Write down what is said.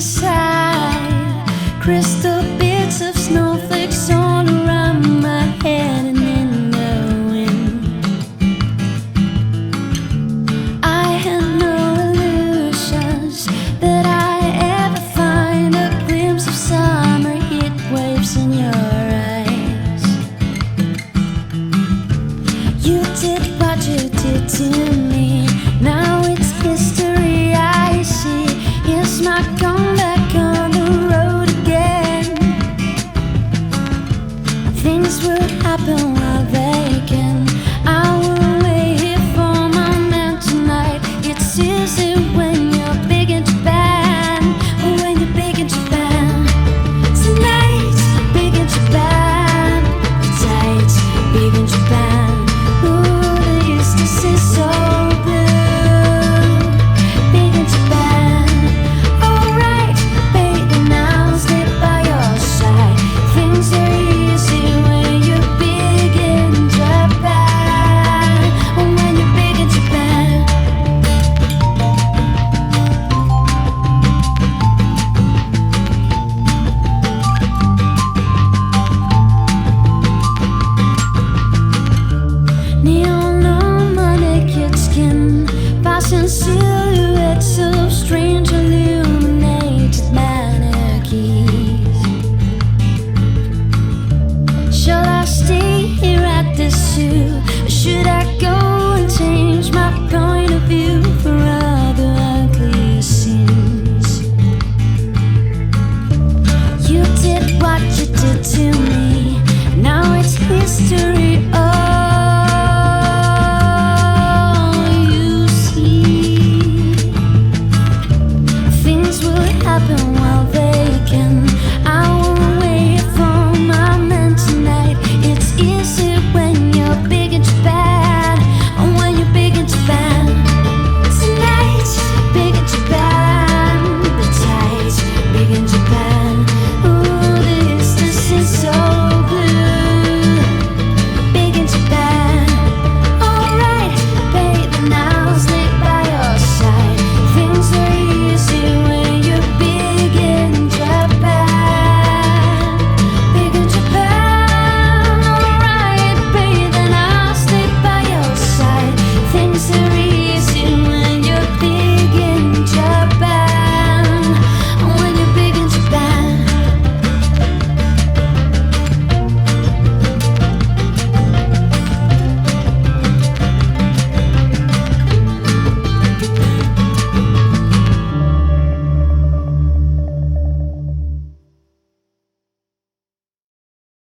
side. Crystal Things will happen while they 相信。things will happen while they